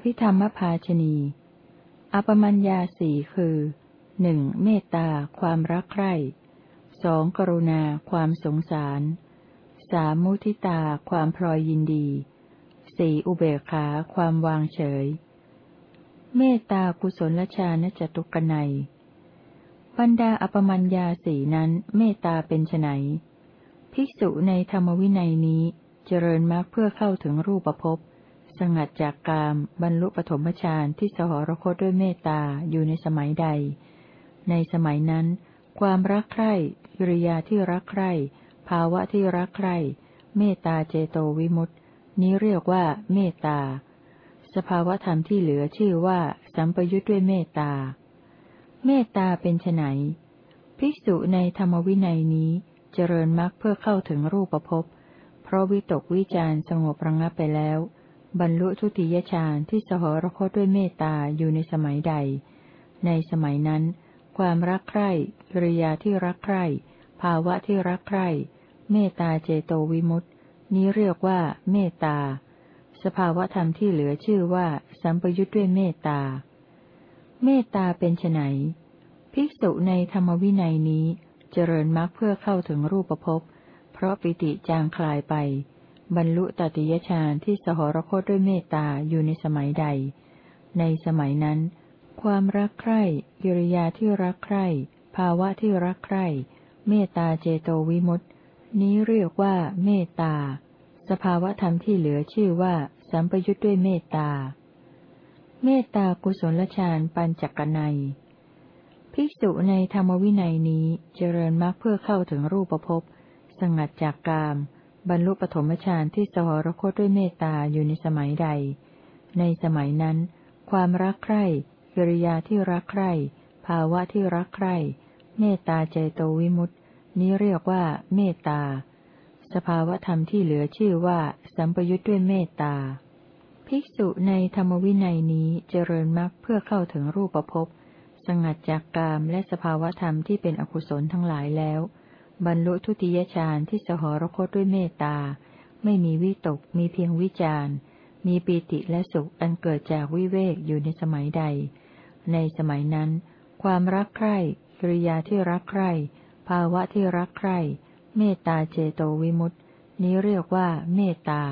ภิธรรมภาชนี อปมัญญาสี่คือหนึ่งเมตตา ความรักใคร่สองกรุณา ความสงสารสามมุทิตา ความพลอยยินดีสี่อุเบกขา ความวางเฉย เมตตากุศลชานจตุกนัยบรรดาอปมัญญาสีนั้นเมตตาเป็นไนภิกษุในธรรมวินัยนี้เจริญมากเพื่อเข้าถึงรูปภพ สงัดจากกาม บรรลุปฐมฌานที่สหรคตด้วยเมตตาอยู่ในสมัยใด ในสมัยนั้น ความรักใคร่กิริยาที่รักใคร่ภาวะที่รักใคร่เมตตาเจโตวิมุตตินี้เรียกว่าเมตตา สภาวะธรรมที่เหลือชื่อว่า สัมปยุทธ์ด้วยเมตตา เมตตาเป็นไนภิกษุในธรรมวินัยนี้เจริญมรรคเพื่อเข้าถึงรูปภพ เพราะวิตกวิจารสงบระงับไปแล้ว บรรลุทุติยฌานที่สหรคตด้วยเมตตาอยู่ในสมัยใด ในสมัยนั้น ความรักใคร่กิริยาที่รักใคร่ ภาวะที่รักใคร่ เมตตาเจโตวิมุตติ นี้เรียกว่า เมตตา สภาวะธรรมที่เหลือชื่อว่า สัมปยุทธ์ด้วยเมตตา เมตตาเป็นไนภิกษุในธรรมวินัยนี้เจริญมรรคเพื่อเข้าถึงรูปภพ เพราะปิติจางคลายไป บรรลุตติยฌานที่สหรคตด้วยเมตตาอยู่ในสมัยใด ในสมัยนั้น ความรักใคร่กิริยาที่รักใคร่ ภาวะที่รักใคร่ เมตตาเจโตวิมุตตินี้เรียกว่าเมตตา สภาวะธรรมที่เหลือชื่อว่า สัมปยุทธ์ด้วยเมตตา เมตตากุศลฌานปัญจกนัย ภิกษุในธรรมวินัยนี้เจริญมรรคเพื่อเข้าถึงรูปภพสงัดจากกาม บรรลุปฐมฌานที่สหรคตด้วยเมตตาอยู่ในสมัยใด ในสมัยนั้น ความรักใคร่กิริยาที่รักใคร่ภาวะที่รักใคร่เมตตาเจโตวิมุตตินี้เรียกว่าเมตตา สภาวะธรรมที่เหลือชื่อว่า สัมปยุทธ์ด้วยเมตตา ภิกษุในธรรมวินัยนี้เจริญมรรคเพื่อเข้าถึงรูปภพสงัดจากกามและสภาวธรรมที่เป็นอกุศลทั้งหลายแล้ว บรรลุทุติยฌานที่สหรคตด้วยเมตตา ไม่มีวิตก มีเพียงวิจารมีปีติและสุขอันเกิดจากวิเวกอยู่ในสมัยใด ในสมัยนั้น ความรักใคร่กิริยาที่รักใคร่ ภาวะที่รักใคร่ เมตตาเจโตวิมุตติ นี้เรียกว่าเมตตา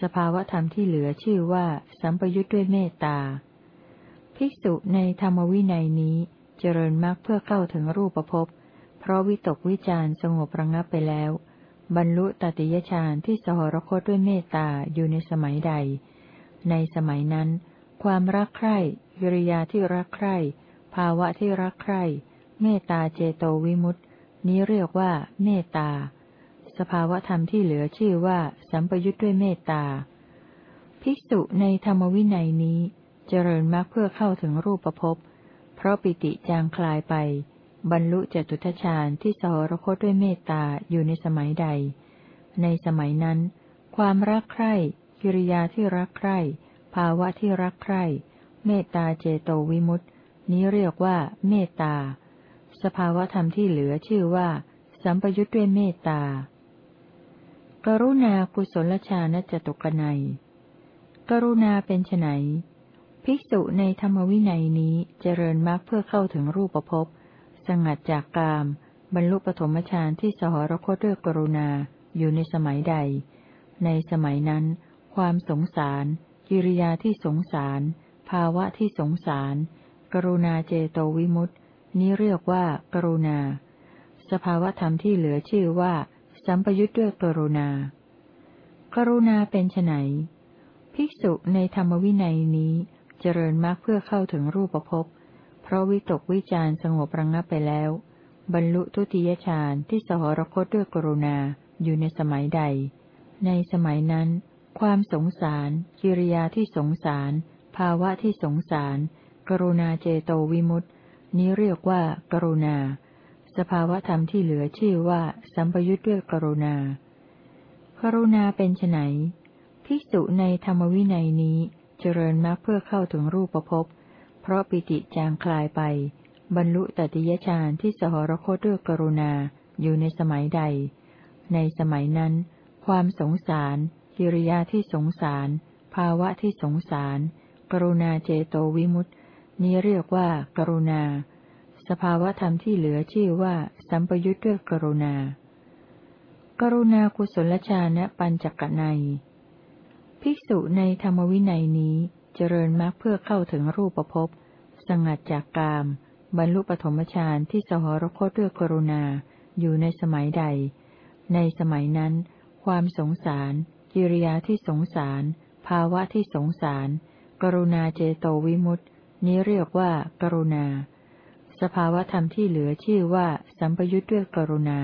สภาวธรรมที่เหลือชื่อว่า สัมปยุทธ์ด้วยเมตตา ภิกษุในธรรมวินัยนี้เจริญมรรคเพื่อเข้าถึงรูปภพ เพราะวิตกวิจารสงบระงับไปแล้ว บรรลุตติยฌานที่สหรคตด้วยเมตตาอยู่ในสมัยใด ในสมัยนั้น ความรักใคร่กิริยาที่รักใคร่ภาวะที่รักใคร่เมตตาเจโตวิมุตตินี้เรียกว่าเมตตา สภาวะธรรมที่เหลือชื่อว่า สัมปยุทธ์ด้วยเมตตา ภิกษุในธรรมวินัยนี้ เจริญมรรคเพื่อเข้าถึงรูปภพ เพราะปิติจางคลายไป บรรลุจตุทชาญที่สหรคตด้วยเมตตาอยู่ในสมัยใด ในสมัยนั้น ความรักใคร่กิริยาที่รักใคร่ภาวะที่รักใคร่เมตตาเจโตวิมุตติ นี้เรียกว่า เมตตา สภาวะธรรมที่เหลือชื่อว่า สัมปยุทธ์ด้วยเมตตา กรุณากุศลชาณจตุกนัย กรุณาเป็นไนภิกษุในธรรมวินัยนี้เจริญมรรคเพื่อเข้าถึงรูปภพ สงัดจากกาม บรรลุปฐมฌานที่สหรคตด้วยกรุณาอยู่ในสมัยใด ในสมัยนั้น ความสงสาร กิริยาที่สงสาร ภาวะที่สงสาร กรุณาเจโตวิมุตตินี้เรียกว่า กรุณา สภาวะธรรมที่เหลือชื่อว่า สัมปยุทธ์ด้วยกรุณา กรุณาเป็นไนภิกษุในธรรมวินัยนี้เจริญมรรคเพื่อเข้าถึงรูปภพ ราะวิตกวิจารสงบระงับไปแล้ว บรรลุทุติยฌานที่สหรคตด้วยกรุณาอยู่ในสมัยใด ในสมัยนั้น ความสงสาร กิริยาที่สงสาร ภาวะที่สงสาร กรุณาเจโตวิมุตติ นี้เรียกว่า กรุณา สภาวะธรรมที่เหลือชื่อว่า สัมปยุทธ์ด้วยกรุณา กรุณาเป็นไนภิกษุในธรรมวินัยนี้เจริญมรรคเพื่อเข้าถึงรูปภพ เพราะปิติจางคลายไป บรรลุตติยฌานที่สหรคตด้วยกรุณาอยู่ในสมัยใด ในสมัยนั้น ความสงสาร กิริยาที่สงสาร ภาวะที่สงสาร กรุณาเจโตวิมุตตินี้เรียกว่า กรุณา สภาวะธรรมที่เหลือชื่อว่า สัมปยุทธ์ด้วยกรุณา กรุณากุศลฌานะปัญจกนัย ภิกษุในธรรมวินัยนี้ เจริญมรรคเพื่อเข้าถึงรูปภพสงัดจากกาม บรรลุปฐมฌานที่สหรคตด้วยกรุณา อยู่ในสมัยใด ในสมัยนั้น ความสงสาร กิริยาที่สงสาร ภาวะที่สงสาร กรุณาเจโตวิมุตติ นี้เรียกว่า กรุณา สภาวะธรรมที่เหลือชื่อว่า สัมปยุทธ์ด้วยกรุณา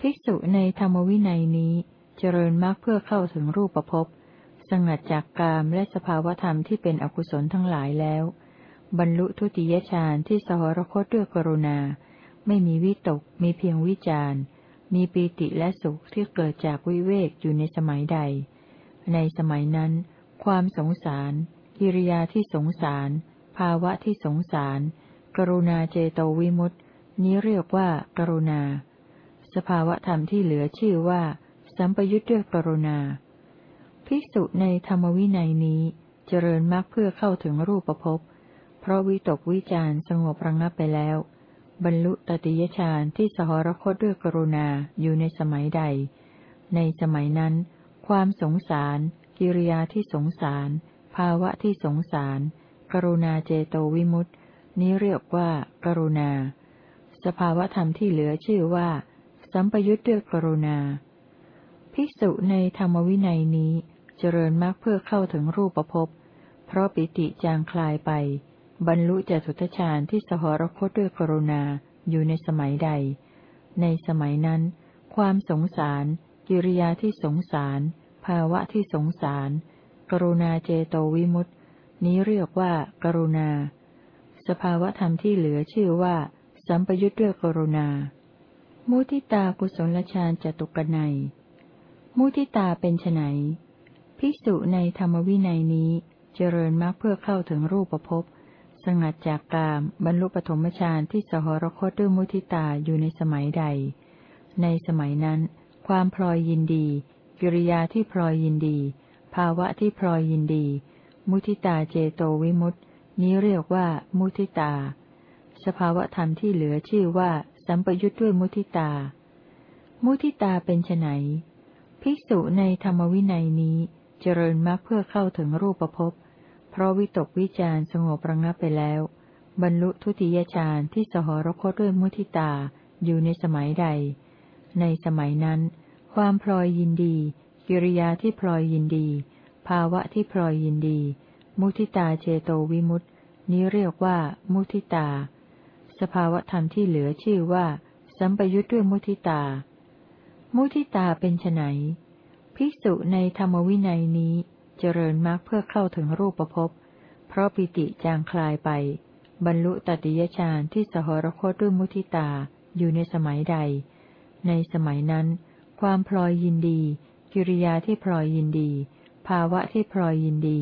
ภิกษุในธรรมวินัยนี้ เจริญมรรคเพื่อเข้าถึงรูปภพ สงัดจากกามและสภาวธรรมที่เป็นอกุศลทั้งหลายแล้ว บรรลุทุติยฌานที่สหรคตด้วยกรุณา ไม่มีวิตก มีเพียงวิจารมีปีติและสุขที่เกิดจากวิเวกอยู่ในสมัยใด ในสมัยนั้น ความสงสารกิริยาที่สงสาร ภาวะที่สงสาร กรุณาเจโตวิมุตติ นี้เรียกว่า กรุณา สภาวะธรรมที่เหลือชื่อว่า สัมปยุทธ์ด้วยกรุณา ภิกษุในธรรมวินัยนี้เจริญมรรคเพื่อเข้าถึงรูปภพ เพราะวิตกวิจารสงบระงับไปแล้ว บรรลุตติยฌานที่สหรคตด้วยกรุณาอยู่ในสมัยใด ในสมัยนั้น ความสงสาร กิริยาที่สงสาร ภาวะที่สงสาร กรุณาเจโตวิมุตติ นี้เรียกว่า กรุณา สภาวะธรรมที่เหลือชื่อว่า สัมปยุทธ์ด้วยกรุณา ภิกษุในธรรมวินัยนี้ เจริญมรรคเพื่อเข้าถึงรูปภพ เพราะปิติจางคลายไป บรรลุจตุตฌานที่สหรคตด้วยกรุณาอยู่ในสมัยใด ในสมัยนั้น ความสงสาร กิริยาที่สงสาร ภาวะที่สงสาร กรุณาเจโตวิมุตติ นี้เรียกว่า กรุณา สภาวะธรรมที่เหลือชื่อว่า สัมปยุทธ์ด้วยกรุณา มุทิตากุศลฌานจตุกนัยมุทิตาเป็นไน ภิกษุในธรรมวินัยนี้เจริญมรรคเพื่อเข้าถึงรูปภพสงัดจากกามบรรลุปฐมฌานที่สหรคตด้วยมุทิตาอยู่ในสมัยใด ในสมัยนั้น ความพลอยยินดี กิริยาที่พลอยยินดี ภาวะที่พลอยยินดี มุทิตาเจโตวิมุตตินี้เรียกว่ามุทิตา สภาวะธรรมที่เหลือชื่อว่า สัมปยุทธ์ด้วยมุทิตา มุทิตาเป็นไนภิกษุในธรรมวินัยนี้ เจริญมรรคเพื่อเข้าถึงรูปภพ เพราะวิตกวิจารสงบระงับไปแล้ว บรรลุทุติยฌานที่สหรคตด้วยมุทิตาอยู่ในสมัยใด ในสมัยนั้น ความพลอยยินดี กิริยาที่พลอยยินดี ภาวะที่พลอยยินดี มุทิตาเจโตวิมุตติ นี้เรียกว่า มุทิตา สภาวะธรรมที่เหลือชื่อว่า สัมปยุทธ์ด้วยมุทิตา มุทิตาเป็นไน ภิกษุในธรรมวินัยนี้เจริญมรรคเพื่อเข้าถึงรูปภพ เพราะปิติจางคลายไป บรรลุตติยฌานที่สหรคตด้วยมุทิตาอยู่ในสมัยใด ในสมัยนั้น ความพลอยยินดี กิริยาที่พลอยยินดี ภาวะที่พลอยยินดี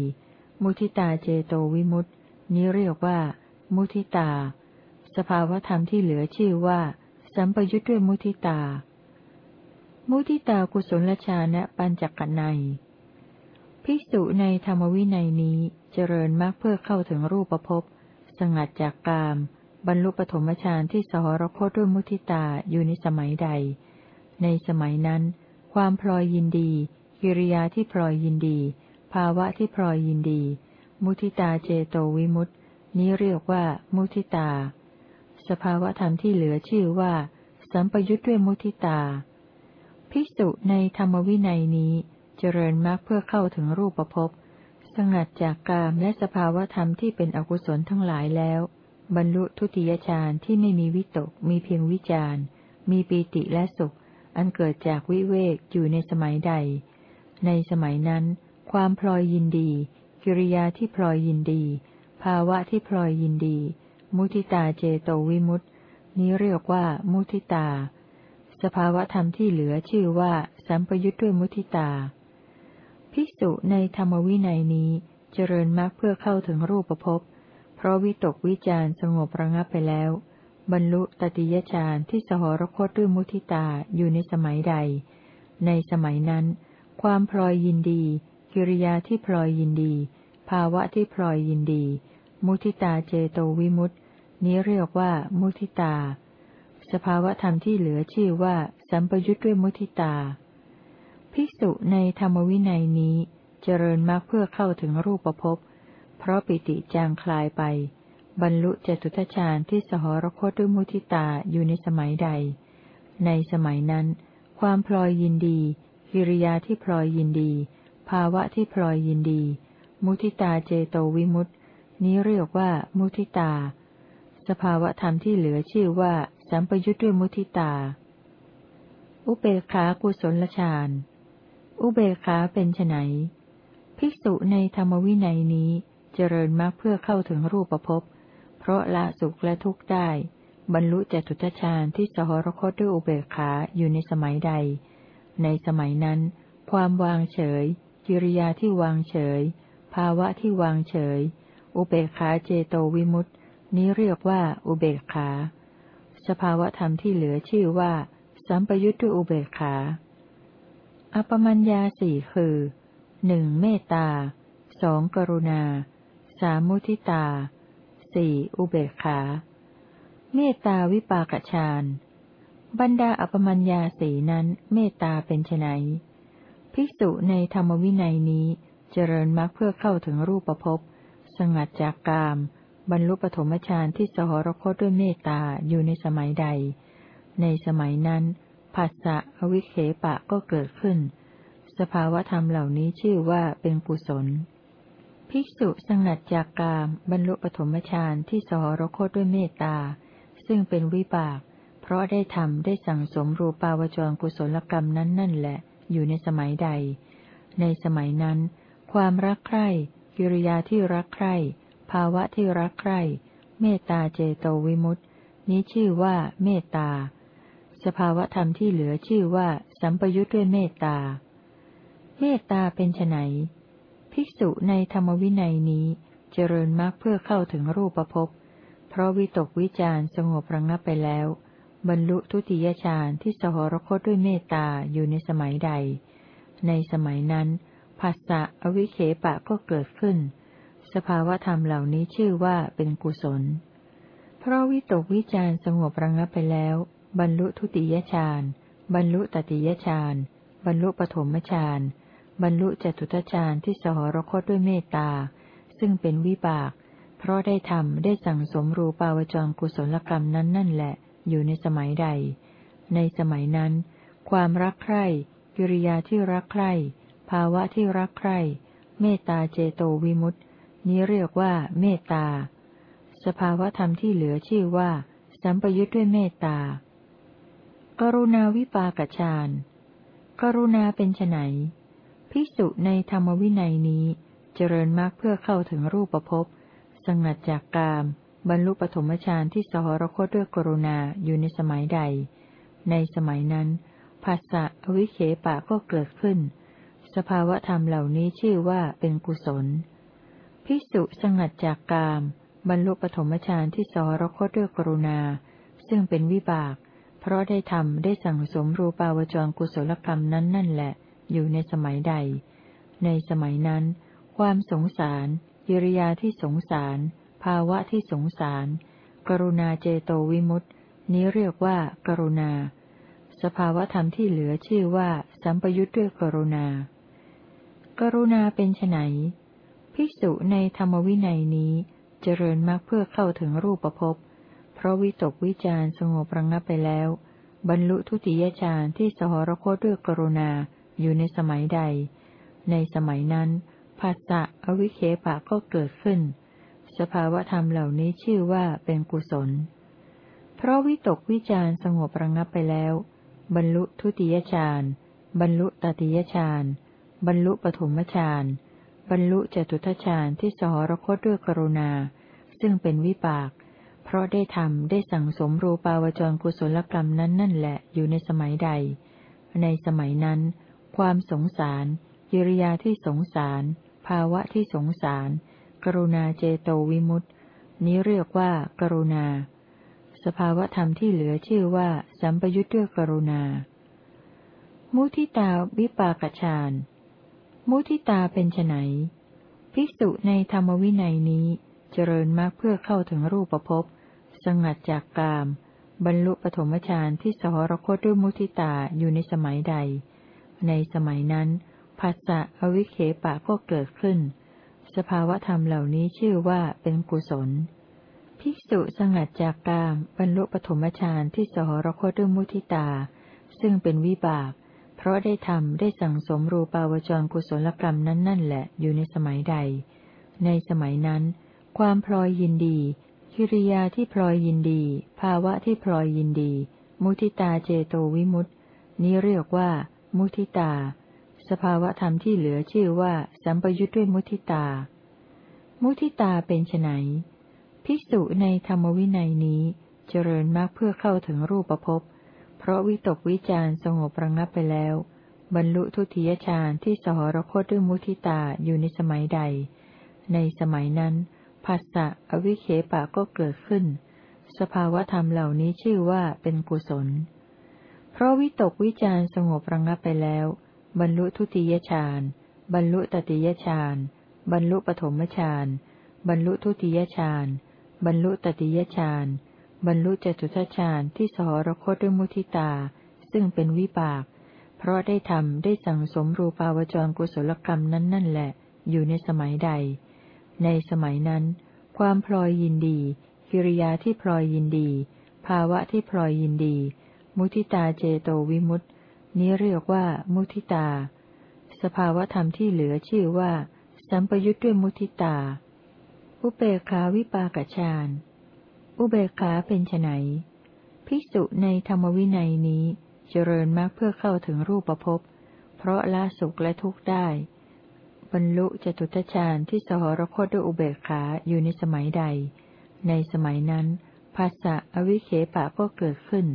มุทิตาเจโตวิมุตตินี้เรียกว่า มุทิตา สภาวธรรมที่เหลือชื่อว่า สัมปยุทธ์ด้วยมุทิตา มุทิตากุศลชานะปัญจกนัยภิกษุในธรรมวินัยนี้เจริญมรรคเพื่อเข้าถึงรูปภพสงัดจากกาม บรรลุปฐมฌานที่สหรคตด้วยมุทิตาอยู่ในสมัยใด ในสมัยนั้น ความพลอยยินดี กิริยาที่พลอยยินดี ภาวะที่พลอยยินดี มุทิตาเจโตวิมุตติ นี้เรียกว่ามุทิตา สภาวะธรรมที่เหลือชื่อว่า สัมปยุทธ์ด้วยมุทิตา ภิกษุในธรรมวินัยนี้ เจริญมรรคเพื่อเข้าถึงรูปภพสงัดจากกามและสภาวธรรมที่เป็นอกุศลทั้งหลายแล้ว บรรลุทุติยฌานที่ไม่มีวิตก มีเพียงวิจารมีปีติและสุข อันเกิดจากวิเวกอยู่ในสมัยใด ในสมัยนั้น ความพลอยยินดี กิริยาที่พลอยยินดี ภาวะที่พลอยยินดี มุทิตาเจโตวิมุตตินี้เรียกว่ามุทิตา สภาวะธรรมที่เหลือชื่อว่า สัมปยุทธ์ด้วยมุทิตา ภิกษุในธรรมวินัยนี้เจริญมรรคเพื่อเข้าถึงรูปภพ เพราะวิตกวิจารสงบระงับไปแล้ว บรรลุตติยฌานที่สหรคตด้วยมุทิตาอยู่ในสมัยใด ในสมัยนั้น ความพลอยยินดี กิริยาที่พลอยยินดี ภาวะที่พลอยยินดี มุทิตาเจโตวิมุตตินี้เรียกว่ามุทิตา สภาวะธรรมที่เหลือชื่อว่า สัมปยุทธ์ด้วยมุทิตา ภิกษุในธรรมวินัยนี้เจริญมรรคเพื่อเข้าถึงรูปภพ เพราะปิติจางคลายไป บรรลุเจตุทชาญที่สหรคตด้วยมุทิตาอยู่ในสมัยใด ในสมัยนั้น ความพลอยยินดี กิริยาที่พลอยยินดี ภาวะที่พลอยยินดี มุทิตาเจโตวิมุตตินี้เรียกว่ามุทิตา สภาวะธรรมที่เหลือชื่อว่า สัมปยุทธ์ด้วยมุทิตา อุเบกขากุศลฌาน อุเบกขาเป็นไนภิกษุในธรรมวินัยนี้เจริญมรรคเพื่อเข้าถึงรูปภพ เพราะละสุขและทุกข์ได้ บรรลุจตุตฌานที่สหรคตด้วยอุเบกขาอยู่ในสมัยใด ในสมัยนั้น ความวางเฉย กิริยาที่วางเฉย ภาวะที่วางเฉย อุเบกขาเจโตวิมุตตินี้เรียกว่าอุเบกขา สภาวะธรรมที่เหลือชื่อว่า สัมปยุทธ์ด้วยอุเบกขา อปมัญญาสี่คือหนึ่งเมตตาสองกรุณาสามมุทิตาสี่อุเบกขา เมตตาวิปากฌานบรรดาอปมัญญาสีนั้นเมตตาเป็นไนภิกษุในธรรมวินัยนี้เจริญมรรคเพื่อเข้าถึงรูปภพสงัดจากกาม บรรลุปฐมฌานที่สหรคตด้วยเมตตาอยู่ในสมัยใด ในสมัยนั้นผัสสะอวิเคปะก็เกิดขึ้น สภาวธรรมเหล่านี้ชื่อว่าเป็นกุศล ภิกษุสงัดจากกามบรรลุปฐมฌานที่สหรคตด้วยเมตตา ซึ่งเป็นวิบาก เพราะได้ทำได้สั่งสมรูปาวจรกุศลกรรมนั้นนั่นแหละ อยู่ในสมัยใด ในสมัยนั้น ความรักใคร่กิริยาที่รักใคร่ ภาวะที่รักใคร่เมตตาเจโตวิมุตติ นี้ชื่อว่าเมตตา สภาวธรรมที่เหลือชื่อว่า สัมปยุทธ์ด้วยเมตตา เมตตาเป็นไนภิกษุในธรรมวินัยนี้เจริญมรรคเพื่อเข้าถึงรูปภพ เพราะวิตกวิจารสงบระงับไปแล้ว บรรลุทุติยฌานที่สหรคตด้วยเมตตาอยู่ในสมัยใด ในสมัยนั้นภาษะอวิเคปะก็เกิดขึ้น สภาวธรรมเหล่านี้ชื่อว่าเป็นกุศล เพราะวิตกวิจารสงบระงับไปแล้ว บรรลุทุติยฌาน บรรลุตติยฌาน บรรลุปฐมฌาน บรรลุจตุตฌานที่สหรคตด้วยเมตตา ซึ่งเป็นวิบาก เพราะได้ทำได้สั่งสมรูปาวจรกุศลกรรมนั้นนั่นแหละ อยู่ในสมัยใด ในสมัยนั้น ความรักใคร่กิริยาที่รักใคร่ภาวะที่รักใคร่เมตตาเจโตวิมุตติ นี้เรียกว่า เมตตา สภาวะธรรมที่เหลือชื่อว่า สัมปยุทธ์ด้วยเมตตา กรุณาวิปากฌานกรุณาเป็นไนภิกษุในธรรมวินัยนี้ เจริญมากเพื่อเข้าถึงรูปภพสงัดจากกาม บรรลุปฐมฌานที่สหรคตด้วยกรุณาอยู่ในสมัยใด ในสมัยนั้นภาษะอวิเคปะก็เกิดขึ้น สภาวะธรรมเหล่านี้ชื่อว่าเป็นกุศล ภิกษุสงัดจากกาม บรรลุปฐมฌานที่สรคตด้วยกรุณา ซึ่งเป็นวิบาก เพราะได้ทำได้สั่งสมรูปาวจรกุศลกรรมนั้นนั่นแหละ อยู่ในสมัยใด ในสมัยนั้น ความสงสารกิริยาที่สงสาร ภาวะที่สงสาร กรุณาเจโตวิมุตตินี้เรียกว่า กรุณา สภาวะธรรมที่เหลือชื่อว่า สัมปยุทธ์ด้วยกรุณา กรุณาเป็นไน ภิกษุในธรรมวินัยนี้ เจริญมากเพื่อเข้าถึงรูปภพ เพราะวิตกวิจารสงบระงับไปแล้ว บรรลุทุติยฌานที่สหรคตด้วยกรุณาอยู่ในสมัยใด ในสมัยนั้นผัสสะอวิเคปะก็เกิดขึ้น สภาวธรรมเหล่านี้ชื่อว่าเป็นกุศล เพราะวิตกวิจารสงบระงับไปแล้ว บรรลุทุติยฌานบรรลุตติยฌานบรรลุปฐมฌาน บรรลุจตุทฌานที่สหรคตด้วยกรุณา ซึ่งเป็นวิบาก เพราะได้ทำได้สั่งสมรูปาวจรกุศลกรรมนั้นนั่นแหละอยู่ในสมัยใด ในสมัยนั้น ความสงสารกิริยาที่สงสาร ภาวะที่สงสาร กรุณาเจโตวิมุตตินี้เรียกว่า กรุณา สภาวะธรรมที่เหลือชื่อว่า สัมปยุทธ์ด้วยกรุณา มุทิตาวิปากฌาน มุทิตาเป็นไนภิกษุในธรรมวินัยนี้ เจริญมากเพื่อเข้าถึงรูปภพสงัดจากกาม บรรลุปฐมฌานที่สหรคตด้วยมุทิตาอยู่ในสมัยใด ในสมัยนั้นผัสสะอวิเคปะก็เกิดขึ้น สภาวธรรมเหล่านี้ชื่อว่าเป็นกุศล ภิกษุสงัดจากกาม บรรลุปฐมฌานที่สหรคตด้วยมุทิตา ซึ่งเป็นวิบาก เพราะได้ทำได้สั่งสมรูปาวจรกุศลกรรมนั้นนั่นแหละอยู่ในสมัยใด ในสมัยนั้น ความพลอยยินดี กิริยาที่พลอยยินดี ภาวะที่พลอยยินดี มุทิตาเจโตวิมุตติ นี้เรียกว่า มุทิตา สภาวะธรรมที่เหลือชื่อว่า สัมปยุทธ์ด้วยมุทิตา มุทิตาเป็นไนภิกษุในธรรมวินัยนี้ เจริญมากเพื่อเข้าถึงรูปภพ เพราะวิตกวิจารสงบระงับไปแล้ว บรรลุทุติยฌานที่สหรคตด้วยมุทิตาอยู่ในสมัยใด ในสมัยนั้นภาษะอวิเคปะก็เกิดขึ้น สภาวธรรมเหล่านี้ชื่อว่าเป็นกุศล เพราะวิตกวิจารสงบระงับไปแล้ว บรรลุทุติยฌานบรรลุตติยฌานบรรลุปฐมฌานบรรลุทุติยฌานบรรลุตติยฌาน บรรลุจตุทัชฌานที่สหรคตด้วยมุทิตา ซึ่งเป็นวิบาก เพราะได้ทำได้สั่งสมรูปาวจรกุศลกรรมนั้นนั่นแหละ อยู่ในสมัยใด ในสมัยนั้น ความพลอยยินดี กิริยาที่พลอยยินดี ภาวะที่พลอยยินดี มุทิตาเจโตวิมุตตินี้เรียกว่ามุทิตา สภาวธรรมที่เหลือชื่อว่า สัมปยุทธ์ด้วยมุทิตา อุเบกขาวิปากฌาน อุเบกขาเป็นไนภิกษุในธรรมวินัยนี้เจริญมากเพื่อเข้าถึงรูปภพ เพราะละสุขและทุกข์ได้ บรรลุจตุตฌานที่สหรคตด้วยอุเบกขาอยู่ในสมัยใด ในสมัยนั้น ภาษะอวิเคปะก็เกิดขึ้น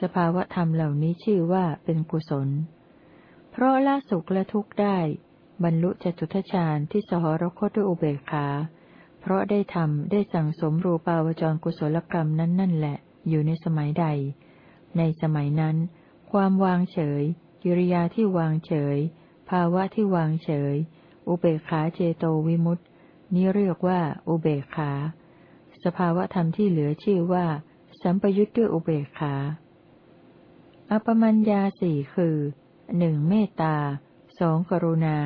สภาวะธรรมเหล่านี้ชื่อว่าเป็นกุศล เพราะละสุขและทุกข์ได้ บรรลุจตุทชาญที่สหรคตด้วยอุเบกขา เพราะได้ทำได้สั่งสมรูปาวจรกุศลกรรมนั้นนั่นแหละ อยู่ในสมัยใด ในสมัยนั้น ความวางเฉย กิริยาที่วางเฉย ภาวะที่วางเฉย อุเบกขาเจโตวิมุตตินี้เรียกว่า อุเบกขา สภาวะธรรมที่เหลือชื่อว่า สัมปยุทธ์ด้วยอุเบกขา อปมัญญาสี่คือหนึ่งเมตตาสองกรุณา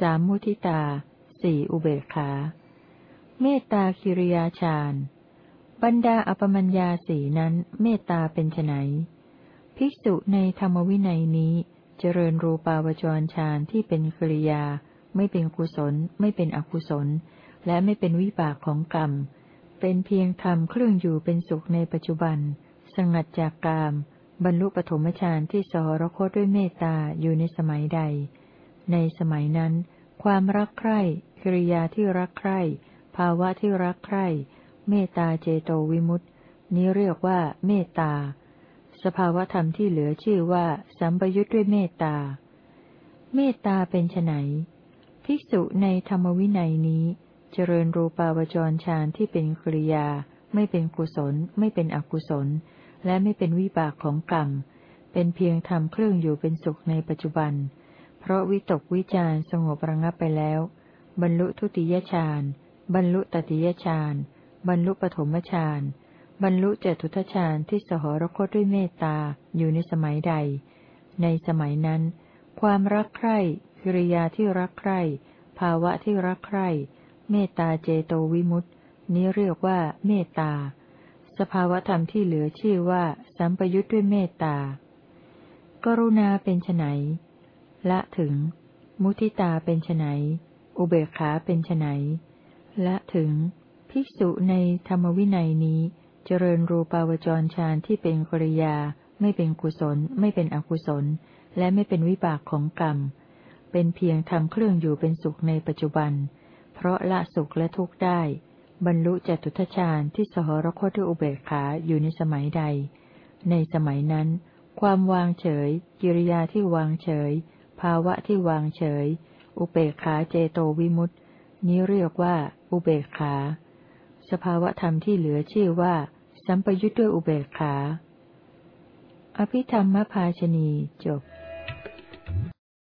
สามมุทิตาสี่อุเบกขา เมตตาคิริยาฌานบรรดาอปมัญญาสีนั้นเมตตาเป็นไนภิกษุในธรรมวินัยนี้เจริญรูปาวจรฌานที่เป็นกิริยา ไม่เป็นกุศล ไม่เป็นอกุศล และไม่เป็นวิบากของกรรม เป็นเพียงธรรมเครื่องอยู่เป็นสุขในปัจจุบัน สงัดจากกาม บรรลุปฐมฌานที่สหรคตด้วยเมตตาอยู่ในสมัยใด ในสมัยนั้น ความรักใคร่กิริยาที่รักใคร่าวะที่รักใคร่เมตตาเจโตวิมุตติ นี้เรียกว่าเมตตา สภาวธรรมที่เหลือชื่อว่า สัมปยุทธ์ด้วยเมตตา เมตตาเป็นไนภิกษุในธรรมวินัยนี้ เจริญรูปาวจรฌานที่เป็นกริยา ไม่เป็นกุศล ไม่เป็นอกุศล และไม่เป็นวิบากของกรรม เป็นเพียงทำเครื่องอยู่เป็นสุขในปัจจุบัน เพราะวิตกวิจารสงบระงับไปแล้ว บรรลุทุติยฌาน บรรลุตติยฌาน บรรลุปฐมฌาน บรรลุเจตุทฌานที่สหรคตด้วยเมตตาอยู่ในสมัยใด ในสมัยนั้น ความรักใคร่กิริยาที่รักใคร่ภาวะที่รักใคร่เมตตาเจโตวิมุตตินี้เรียกว่าเมตตา สภาวธรรมที่เหลือชื่อว่าสัมปยุทธ์ด้วยเมตตา กรุณาเป็นไนละถึง มุทิตาเป็นไนอุเบกขาเป็นไน และถึง ภิกษุในธรรมวินัยนี้ เจริญรูปาวจรฌานที่เป็นกริยา ไม่เป็นกุศล ไม่เป็นอกุศล และไม่เป็นวิบากของกรรม เป็นเพียงทำเครื่องอยู่เป็นสุขในปัจจุบัน เพราะละสุขและทุกข์ได้ บรรลุจตุทชาญที่สหรคตด้วยอุเบกขาอยู่ในสมัยใด ในสมัยนั้น ความวางเฉย กิริยาที่วางเฉย ภาวะที่วางเฉย อุเบกขาเจโตวิมุตตินี้เรียกว่า อุเบกขา สภาวะธรรมที่เหลือชื่อว่า สัมปยุทธ์ด้วยอุเบกขา อภิธรรมภาชนีจบ